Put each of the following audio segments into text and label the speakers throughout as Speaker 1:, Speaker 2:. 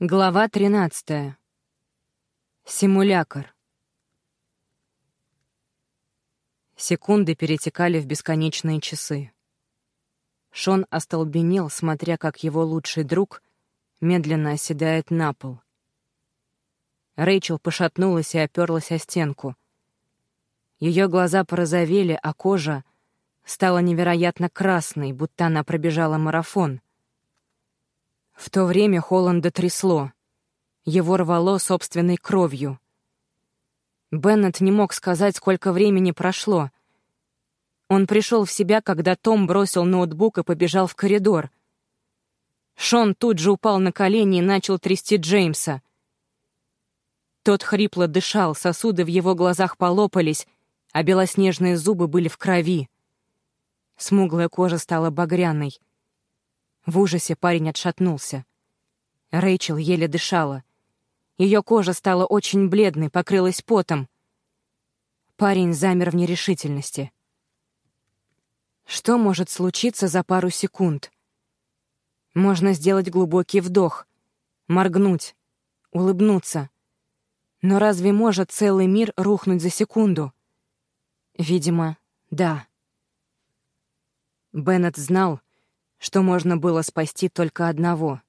Speaker 1: Глава 13. Симулякр. Секунды перетекали в бесконечные часы. Шон остолбенел, смотря как его лучший друг медленно оседает на пол. Рэйчел пошатнулась и оперлась о стенку. Ее глаза порозовели, а кожа стала невероятно красной, будто она пробежала марафон — в то время Холланда трясло. Его рвало собственной кровью. Беннет не мог сказать, сколько времени прошло. Он пришел в себя, когда Том бросил ноутбук и побежал в коридор. Шон тут же упал на колени и начал трясти Джеймса. Тот хрипло дышал, сосуды в его глазах полопались, а белоснежные зубы были в крови. Смуглая кожа стала багряной — в ужасе парень отшатнулся. Рэйчел еле дышала. Ее кожа стала очень бледной, покрылась потом. Парень замер в нерешительности. Что может случиться за пару секунд? Можно сделать глубокий вдох, моргнуть, улыбнуться. Но разве может целый мир рухнуть за секунду? Видимо, да. Беннет знал, что можно было спасти только одного.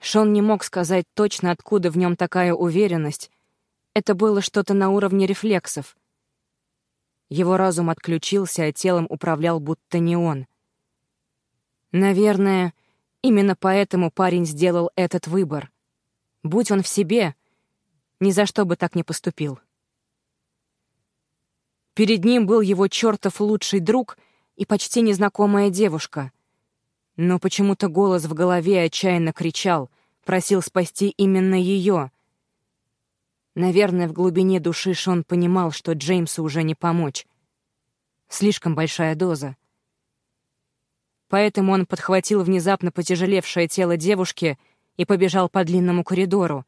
Speaker 1: Шон не мог сказать точно, откуда в нем такая уверенность. Это было что-то на уровне рефлексов. Его разум отключился, а телом управлял будто не он. Наверное, именно поэтому парень сделал этот выбор. Будь он в себе, ни за что бы так не поступил. Перед ним был его чертов лучший друг и почти незнакомая девушка. Но почему-то голос в голове отчаянно кричал, просил спасти именно ее. Наверное, в глубине души Шон понимал, что Джеймсу уже не помочь. Слишком большая доза. Поэтому он подхватил внезапно потяжелевшее тело девушки и побежал по длинному коридору.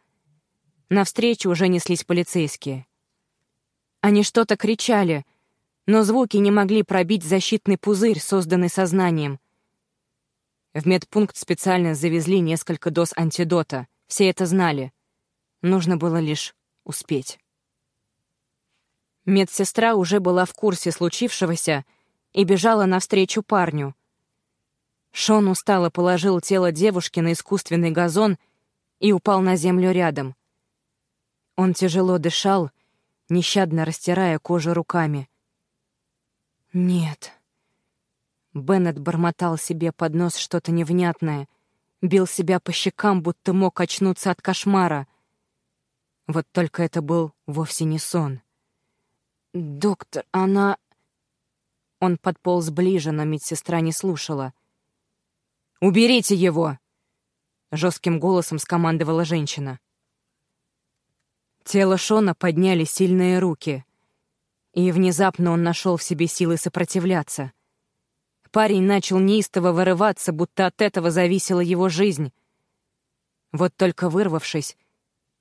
Speaker 1: Навстречу уже неслись полицейские. Они что-то кричали, но звуки не могли пробить защитный пузырь, созданный сознанием — в медпункт специально завезли несколько доз антидота. Все это знали. Нужно было лишь успеть. Медсестра уже была в курсе случившегося и бежала навстречу парню. Шон устало положил тело девушки на искусственный газон и упал на землю рядом. Он тяжело дышал, нещадно растирая кожу руками. «Нет», Беннет бормотал себе под нос что-то невнятное, бил себя по щекам, будто мог очнуться от кошмара. Вот только это был вовсе не сон. «Доктор, она...» Он подполз ближе, но медсестра не слушала. «Уберите его!» — жестким голосом скомандовала женщина. Тело Шона подняли сильные руки, и внезапно он нашел в себе силы сопротивляться — Парень начал неистово вырываться, будто от этого зависела его жизнь. Вот только вырвавшись,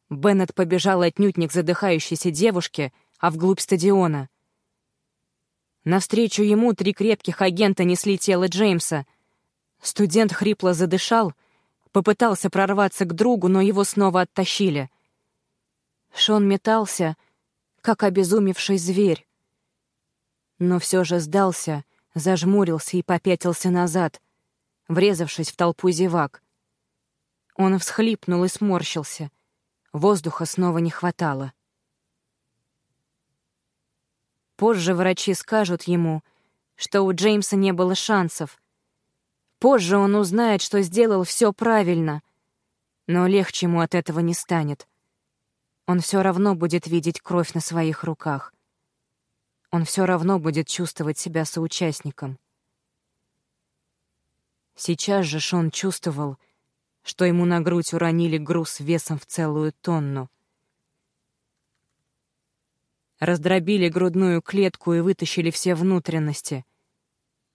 Speaker 1: Беннет побежал отнюдь не к задыхающейся девушке, а вглубь стадиона. Навстречу ему три крепких агента несли тело Джеймса. Студент хрипло задышал, попытался прорваться к другу, но его снова оттащили. Шон метался, как обезумевший зверь. Но все же сдался — зажмурился и попятился назад, врезавшись в толпу зевак. Он всхлипнул и сморщился. Воздуха снова не хватало. Позже врачи скажут ему, что у Джеймса не было шансов. Позже он узнает, что сделал все правильно, но легче ему от этого не станет. Он все равно будет видеть кровь на своих руках он все равно будет чувствовать себя соучастником. Сейчас же Шон чувствовал, что ему на грудь уронили груз весом в целую тонну. Раздробили грудную клетку и вытащили все внутренности.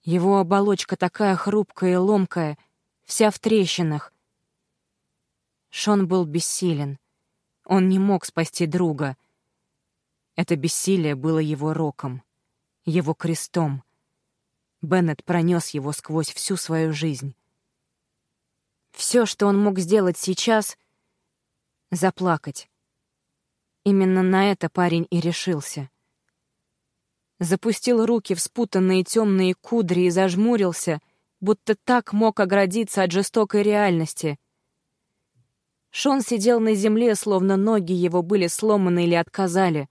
Speaker 1: Его оболочка такая хрупкая и ломкая, вся в трещинах. Шон был бессилен. Он не мог спасти друга — это бессилие было его роком, его крестом. Беннет пронес его сквозь всю свою жизнь. Все, что он мог сделать сейчас — заплакать. Именно на это парень и решился. Запустил руки в спутанные темные кудри и зажмурился, будто так мог оградиться от жестокой реальности. Шон сидел на земле, словно ноги его были сломаны или отказали.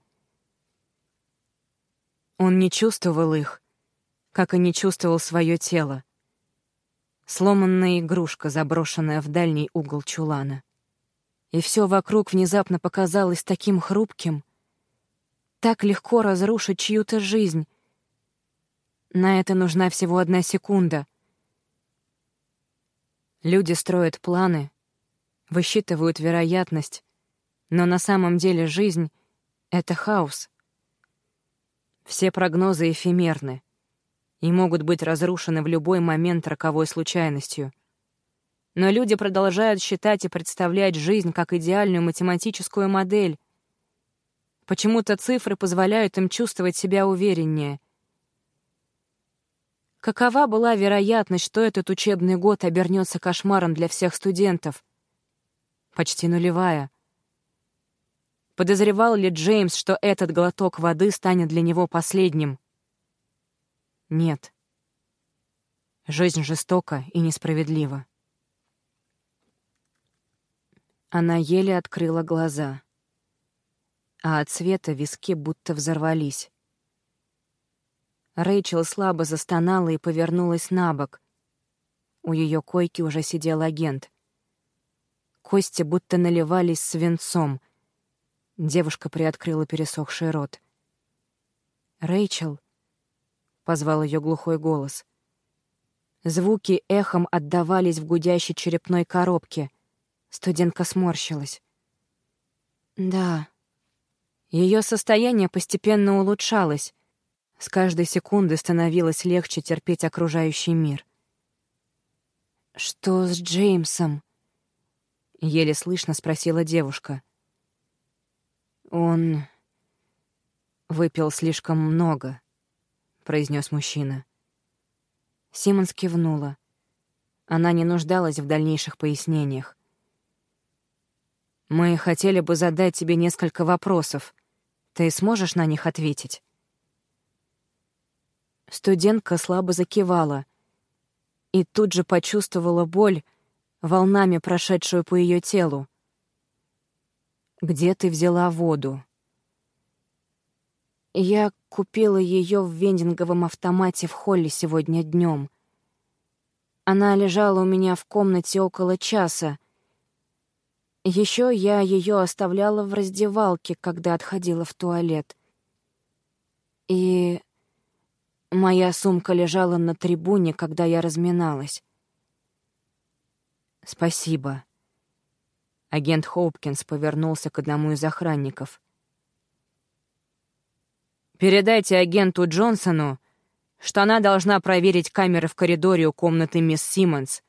Speaker 1: Он не чувствовал их, как и не чувствовал свое тело. Сломанная игрушка, заброшенная в дальний угол чулана и все вокруг внезапно показалось таким хрупким. Так легко разрушить чью-то жизнь. На это нужна всего одна секунда. Люди строят планы, высчитывают вероятность, но на самом деле жизнь — это хаос. Все прогнозы эфемерны и могут быть разрушены в любой момент роковой случайностью — но люди продолжают считать и представлять жизнь как идеальную математическую модель. Почему-то цифры позволяют им чувствовать себя увереннее. Какова была вероятность, что этот учебный год обернется кошмаром для всех студентов? Почти нулевая. Подозревал ли Джеймс, что этот глоток воды станет для него последним? Нет. Жизнь жестока и несправедлива. Она еле открыла глаза, а от света виски будто взорвались. Рэйчел слабо застонала и повернулась на бок. У ее койки уже сидел агент. Кости будто наливались свинцом. Девушка приоткрыла пересохший рот. «Рэйчел», — позвал ее глухой голос. Звуки эхом отдавались в гудящей черепной коробке. Студентка сморщилась. «Да». Ее состояние постепенно улучшалось. С каждой секунды становилось легче терпеть окружающий мир. «Что с Джеймсом?» — еле слышно спросила девушка. «Он выпил слишком много», — произнес мужчина. Симмонс кивнула. Она не нуждалась в дальнейших пояснениях. Мы хотели бы задать тебе несколько вопросов. Ты сможешь на них ответить?» Студентка слабо закивала и тут же почувствовала боль, волнами прошедшую по ее телу. «Где ты взяла воду?» «Я купила ее в вендинговом автомате в холле сегодня днем. Она лежала у меня в комнате около часа, еще я ее оставляла в раздевалке, когда отходила в туалет. И моя сумка лежала на трибуне, когда я разминалась. «Спасибо». Агент Хоупкинс повернулся к одному из охранников. «Передайте агенту Джонсону, что она должна проверить камеры в коридоре у комнаты мисс Симмонс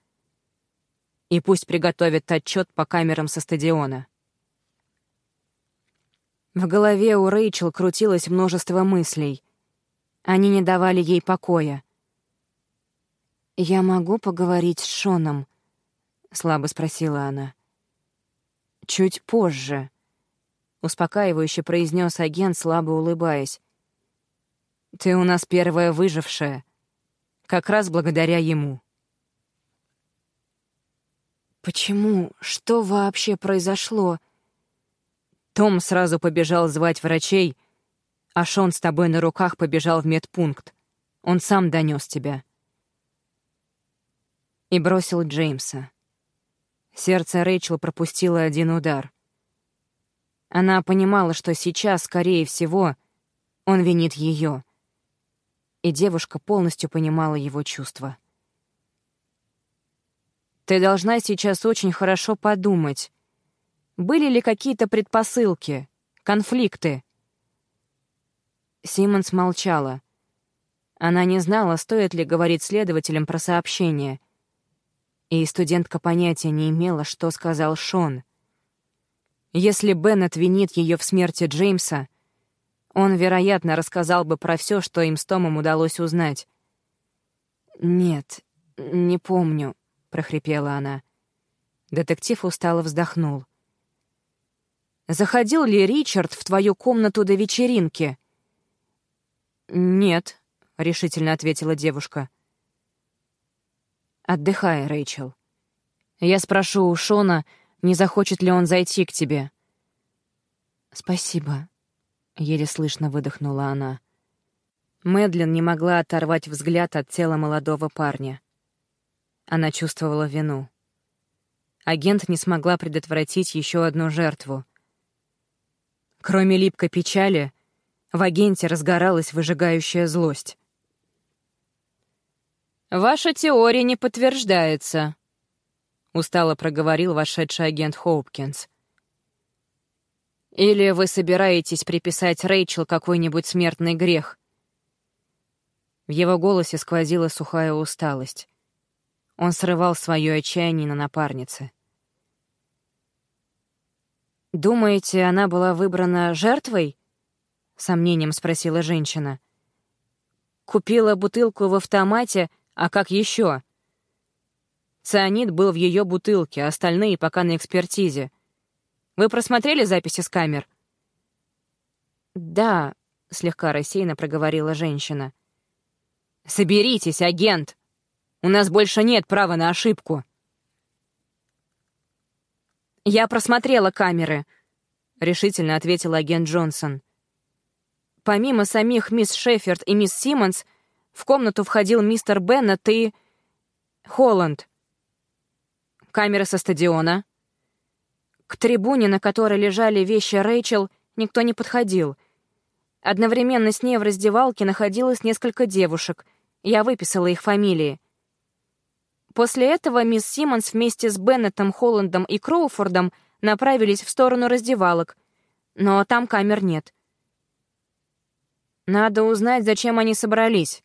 Speaker 1: и пусть приготовит отчет по камерам со стадиона. В голове у Рэйчел крутилось множество мыслей. Они не давали ей покоя. «Я могу поговорить с Шоном?» — слабо спросила она. «Чуть позже», — успокаивающе произнес агент, слабо улыбаясь. «Ты у нас первая выжившая. Как раз благодаря ему». Почему? Что вообще произошло? Том сразу побежал звать врачей, а Шон с тобой на руках побежал в медпункт. Он сам донес тебя. И бросил Джеймса. Сердце Рэйчел пропустило один удар. Она понимала, что сейчас, скорее всего, он винит ее. И девушка полностью понимала его чувства. Ты должна сейчас очень хорошо подумать. Были ли какие-то предпосылки, конфликты?» Симмонс молчала. Она не знала, стоит ли говорить следователям про сообщение. И студентка понятия не имела, что сказал Шон. Если Беннет винит ее в смерти Джеймса, он, вероятно, рассказал бы про все, что им с Томом удалось узнать. «Нет, не помню», прохрипела она. Детектив устало вздохнул. «Заходил ли Ричард в твою комнату до вечеринки?» «Нет», — решительно ответила девушка. «Отдыхай, Рэйчел. Я спрошу у Шона, не захочет ли он зайти к тебе». «Спасибо», — еле слышно выдохнула она. Мэдлин не могла оторвать взгляд от тела молодого парня. Она чувствовала вину. Агент не смогла предотвратить еще одну жертву. Кроме липкой печали, в агенте разгоралась выжигающая злость. «Ваша теория не подтверждается», — устало проговорил вошедший агент Хоупкинс. «Или вы собираетесь приписать Рэйчел какой-нибудь смертный грех?» В его голосе сквозила сухая усталость. Он срывал свое отчаяние на напарнице. «Думаете, она была выбрана жертвой?» — сомнением спросила женщина. «Купила бутылку в автомате, а как еще?» Цианид был в ее бутылке, а остальные пока на экспертизе. Вы просмотрели записи с камер? «Да», — слегка рассеянно проговорила женщина. «Соберитесь, агент! У нас больше нет права на ошибку!» «Я просмотрела камеры», — решительно ответил агент Джонсон. Помимо самих мисс Шеффорд и мисс Симмонс, в комнату входил мистер Беннет и... Холланд. Камера со стадиона. К трибуне, на которой лежали вещи Рэйчел, никто не подходил. Одновременно с ней в раздевалке находилось несколько девушек. Я выписала их фамилии. После этого мисс Симмонс вместе с Беннетом, Холландом и Кроуфордом направились в сторону раздевалок, но там камер нет. «Надо узнать, зачем они собрались», —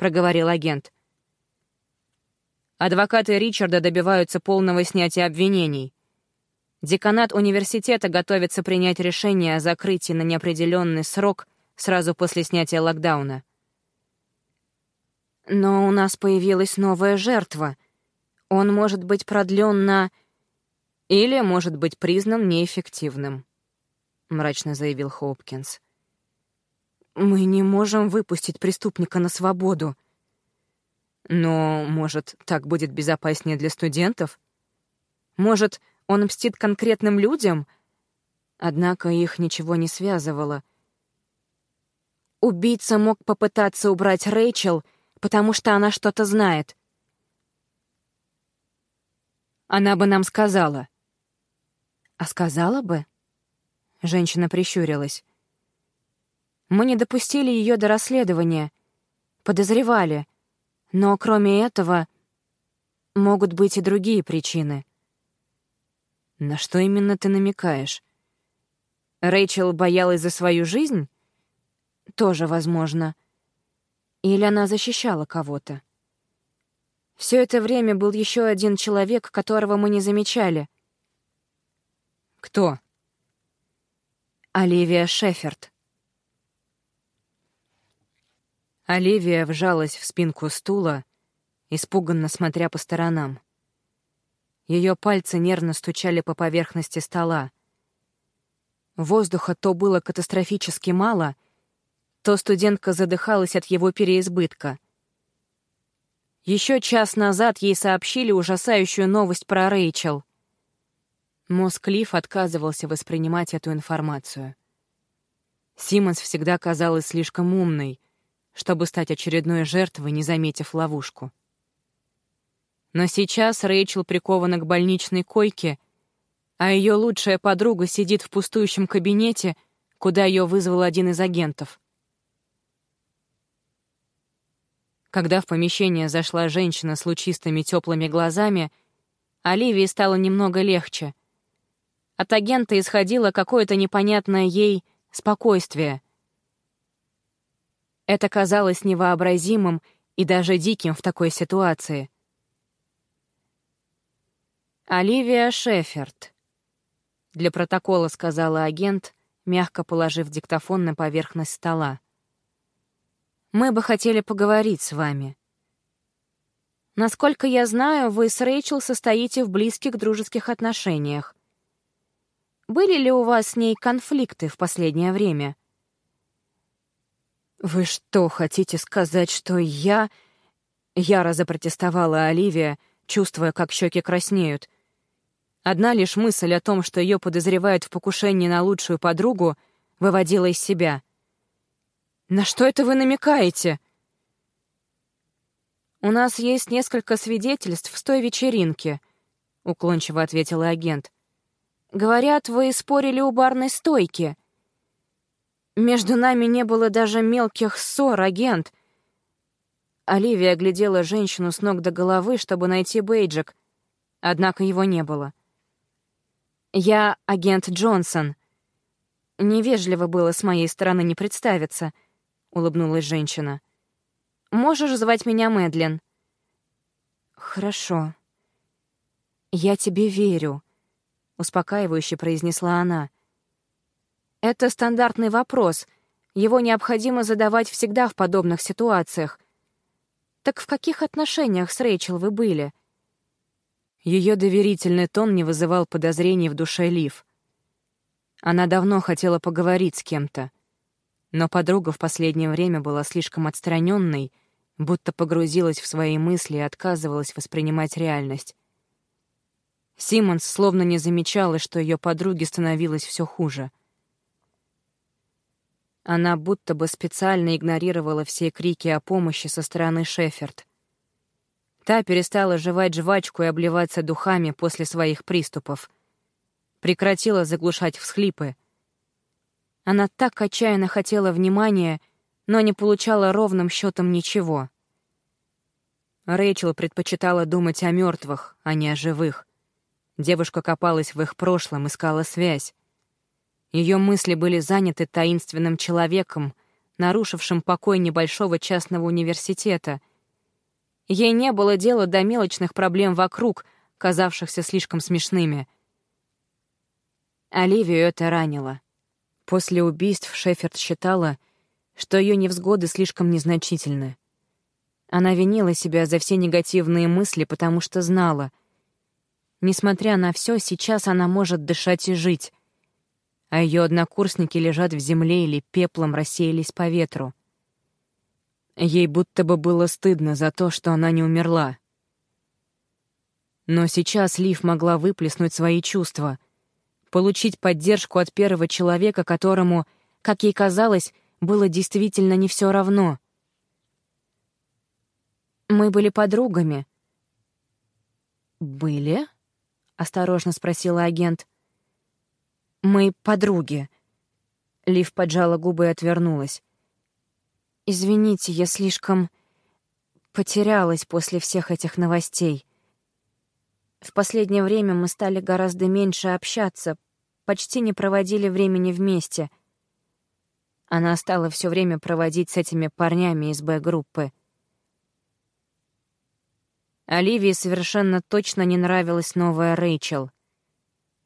Speaker 1: проговорил агент. Адвокаты Ричарда добиваются полного снятия обвинений. Деканат университета готовится принять решение о закрытии на неопределенный срок сразу после снятия локдауна. Но у нас появилась новая жертва. Он может быть продлен на... Или может быть признан неэффективным, — мрачно заявил Хопкинс. Мы не можем выпустить преступника на свободу. Но, может, так будет безопаснее для студентов? Может, он мстит конкретным людям? Однако их ничего не связывало. Убийца мог попытаться убрать Рэйчел — потому что она что-то знает. Она бы нам сказала. А сказала бы? Женщина прищурилась. Мы не допустили ее до расследования. Подозревали. Но кроме этого могут быть и другие причины. На что именно ты намекаешь? Рэйчел боялась за свою жизнь? Тоже возможно. Или она защищала кого-то? Все это время был еще один человек, которого мы не замечали. Кто? Оливия Шеферд. Оливия вжалась в спинку стула, испуганно смотря по сторонам. Ее пальцы нервно стучали по поверхности стола. Воздуха то было катастрофически мало — то студентка задыхалась от его переизбытка. Еще час назад ей сообщили ужасающую новость про Рэйчел. Мозг Лив отказывался воспринимать эту информацию. Симмонс всегда казалась слишком умной, чтобы стать очередной жертвой, не заметив ловушку. Но сейчас Рэйчел прикована к больничной койке, а ее лучшая подруга сидит в пустующем кабинете, куда ее вызвал один из агентов. Когда в помещение зашла женщина с лучистыми теплыми глазами, Оливии стало немного легче. От агента исходило какое-то непонятное ей спокойствие. Это казалось невообразимым и даже диким в такой ситуации. «Оливия Шеферд», — для протокола сказала агент, мягко положив диктофон на поверхность стола. Мы бы хотели поговорить с вами». Насколько я знаю, вы с Рэйчел состоите в близких дружеских отношениях. Были ли у вас с ней конфликты в последнее время?
Speaker 2: «Вы что, хотите сказать, что я...» Яро запротестовала Оливия, чувствуя, как щеки краснеют. Одна лишь мысль о том, что ее подозревают в покушении на лучшую подругу, выводила из себя. «На что это вы намекаете?»
Speaker 1: «У нас есть несколько свидетельств с той вечеринки», — уклончиво ответила агент. «Говорят, вы спорили у барной стойки». «Между нами не было даже мелких ссор, агент». Оливия глядела женщину с ног до головы, чтобы найти бейджик, однако его не было. «Я агент Джонсон». «Невежливо было с моей стороны не представиться», — улыбнулась женщина. Можешь звать меня Мэдлин». «Хорошо. Я тебе верю», — успокаивающе произнесла она. «Это стандартный вопрос. Его необходимо задавать всегда в подобных ситуациях. Так в каких отношениях с Рэйчел вы были?»
Speaker 2: Ее доверительный тон не вызывал подозрений в душе Лив. Она давно хотела поговорить с кем-то, но подруга в последнее время была слишком отстраненной будто погрузилась в свои мысли и отказывалась воспринимать реальность. Симмонс словно не замечала, что ее подруге становилось все хуже. Она будто бы специально игнорировала все крики о помощи со стороны Шеферд. Та перестала жевать жвачку и обливаться духами после своих приступов. Прекратила заглушать всхлипы. Она так отчаянно хотела внимания, но не получала ровным счетом ничего. Рэйчел предпочитала думать о мертвых, а не о живых. Девушка копалась в их прошлом, искала связь. Ее мысли были заняты таинственным человеком, нарушившим покой небольшого частного университета. Ей не было дела до мелочных проблем вокруг, казавшихся слишком смешными. Оливию это ранило. После убийств Шеферд считала — что ее невзгоды слишком незначительны. Она винила себя за все негативные мысли, потому что знала. Несмотря на все, сейчас она может дышать и жить. А ее однокурсники лежат в земле или пеплом рассеялись по ветру. Ей будто бы было стыдно за то, что она не умерла. Но сейчас Лив могла выплеснуть свои чувства, получить поддержку от первого человека, которому, как ей казалось, было действительно не все равно. Мы были подругами. «Были?» — осторожно спросила агент. «Мы подруги». Лив поджала губы и отвернулась. «Извините, я слишком потерялась после всех этих новостей. В последнее время мы стали гораздо меньше общаться, почти не проводили времени вместе. Она стала все время проводить с этими парнями из Б-группы. Оливии совершенно точно не нравилась новая Рэйчел.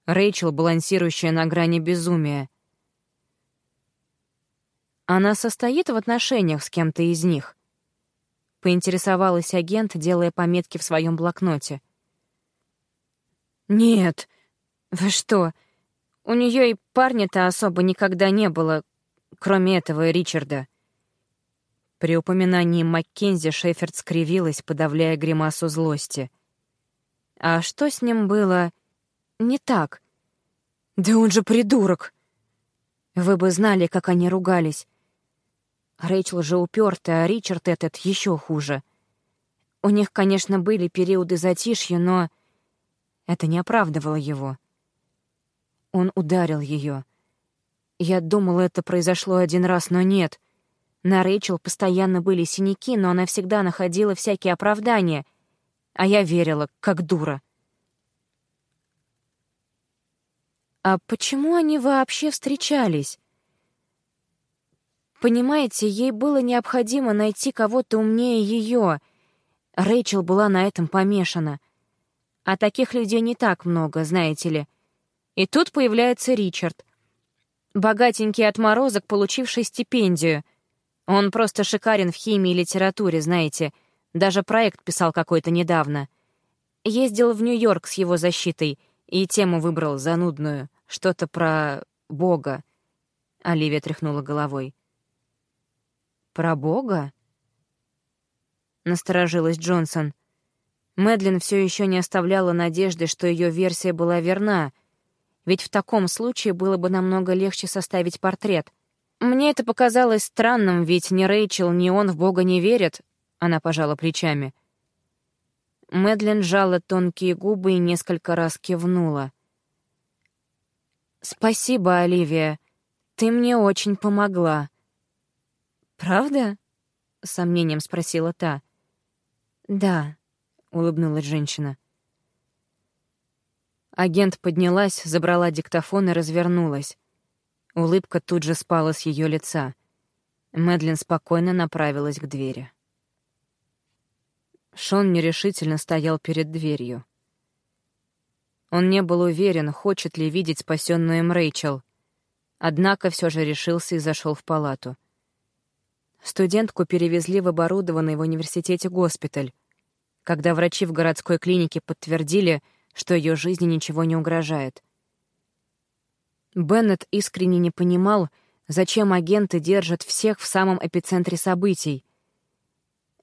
Speaker 2: Рэйчел, балансирующая на грани безумия. Она состоит в отношениях с кем-то из них. Поинтересовалась агент, делая пометки в своем блокноте. «Нет, вы что? У нее и парня-то особо никогда не было, кроме этого Ричарда. При упоминании Маккензи Шеферд скривилась, подавляя гримасу злости. А что с ним было не так? Да он же придурок! Вы бы знали, как они ругались. Рэйчел же упертая, а Ричард этот еще хуже. У них, конечно, были периоды затишья, но это не оправдывало его. Он ударил ее. Я думала, это произошло один раз, но нет. На Рэйчел постоянно были синяки, но она всегда находила всякие оправдания, а я верила, как дура. А почему они вообще встречались? Понимаете, ей было необходимо найти кого-то умнее ее. Рэйчел была на этом помешана. А таких людей не так много, знаете ли. И тут появляется Ричард — Богатенький отморозок, получивший стипендию. Он просто шикарен в химии и литературе, знаете. Даже проект писал какой-то недавно. Ездил в Нью-Йорк с его защитой и тему выбрал занудную. Что-то про Бога. Оливия тряхнула головой. «Про Бога?» Насторожилась Джонсон. Мэдлин все еще не оставляла надежды, что ее версия была верна, ведь в таком случае было бы намного легче составить портрет. Мне это показалось странным, ведь ни Рэйчел, ни он в Бога не верят, она пожала плечами. Мэдлин сжала тонкие губы и несколько раз кивнула. «Спасибо, Оливия. Ты мне очень помогла». «Правда?» — с сомнением спросила та. «Да», — улыбнулась женщина. Агент поднялась, забрала диктофон и развернулась. Улыбка тут же спала с ее лица. Мэдлин спокойно направилась к двери. Шон нерешительно стоял перед дверью. Он не был уверен, хочет ли видеть спасенную им Рэйчел. Однако все же решился и зашел в палату. Студентку перевезли в оборудованный в университете госпиталь. Когда врачи в городской клинике подтвердили, что ее жизни ничего не угрожает. Беннет искренне не понимал, зачем агенты держат всех в самом эпицентре событий —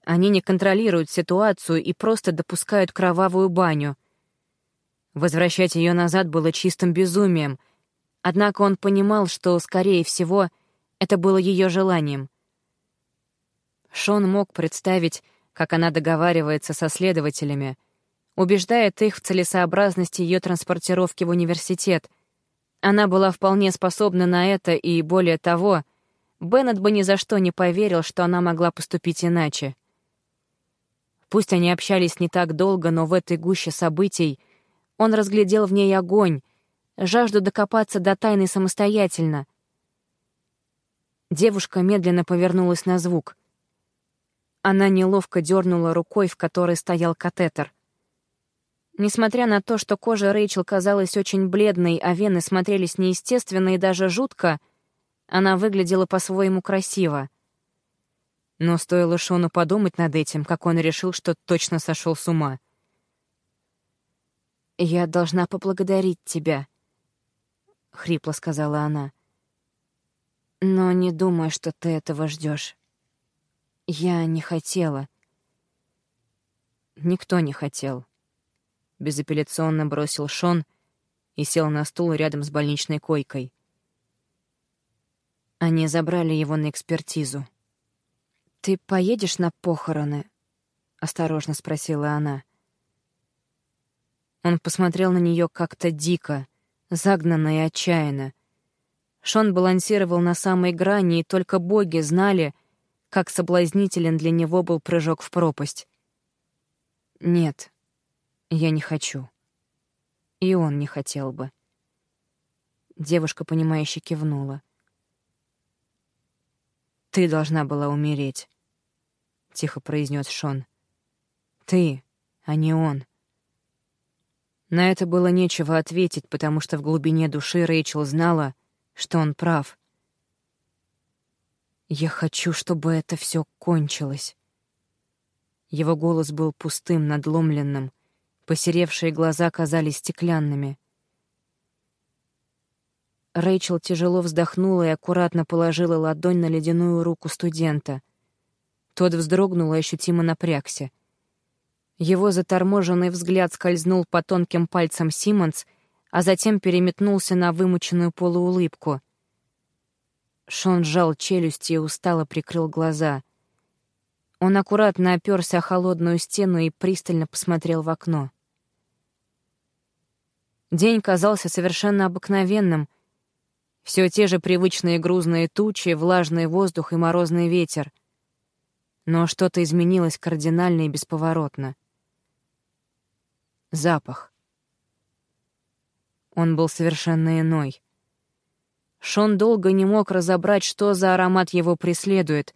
Speaker 2: они не контролируют ситуацию и просто допускают кровавую баню. Возвращать ее назад было чистым безумием, однако он понимал, что, скорее всего, это было ее желанием. Шон мог представить, как она договаривается со следователями, убеждает их в целесообразности ее транспортировки в университет. Она была вполне способна на это, и, более того, Беннет бы ни за что не поверил, что она могла поступить иначе. Пусть они общались не так долго, но в этой гуще событий он разглядел в ней огонь, жажду докопаться до тайны самостоятельно. Девушка медленно повернулась на звук. Она неловко дернула рукой, в которой стоял катетер. Несмотря на то, что кожа Рэйчел казалась очень бледной, а вены смотрелись неестественно и даже жутко, она выглядела по-своему красиво — но стоило Шону подумать над этим, как он решил, что точно сошел с ума. «Я должна поблагодарить тебя», — хрипло сказала она. «Но не думаю, что ты этого ждешь. Я не хотела». Никто не хотел. Безапелляционно бросил Шон и сел на стул рядом с больничной койкой. Они забрали его на экспертизу. «Ты поедешь на похороны?» — осторожно спросила она. Он посмотрел на нее как-то дико, загнанно и отчаянно. Шон балансировал на самой грани, и только боги знали, как соблазнителен для него был прыжок в пропасть. «Нет, я не хочу. И он не хотел бы». Девушка, понимающе кивнула. «Ты должна была умереть», — тихо произнес Шон. «Ты, а не он». На это было нечего ответить, потому что в глубине души Рэйчел знала, что он прав. «Я хочу, чтобы это все кончилось». Его голос был пустым, надломленным, посеревшие глаза казались стеклянными. Рэйчел тяжело вздохнула и аккуратно положила ладонь на ледяную руку студента. Тот вздрогнул и ощутимо напрягся. Его заторможенный взгляд скользнул по тонким пальцам Симмонс, а затем переметнулся на вымученную полуулыбку. Шон сжал челюсти и устало прикрыл глаза. Он аккуратно оперся о холодную стену и пристально посмотрел в окно. День казался совершенно обыкновенным — все те же привычные грузные тучи, влажный воздух и морозный ветер. Но что-то изменилось кардинально и бесповоротно. Запах. Он был совершенно иной. Шон долго не мог разобрать, что за аромат его преследует.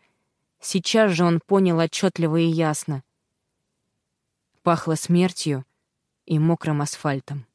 Speaker 2: Сейчас же он понял отчетливо и ясно. Пахло смертью и мокрым асфальтом.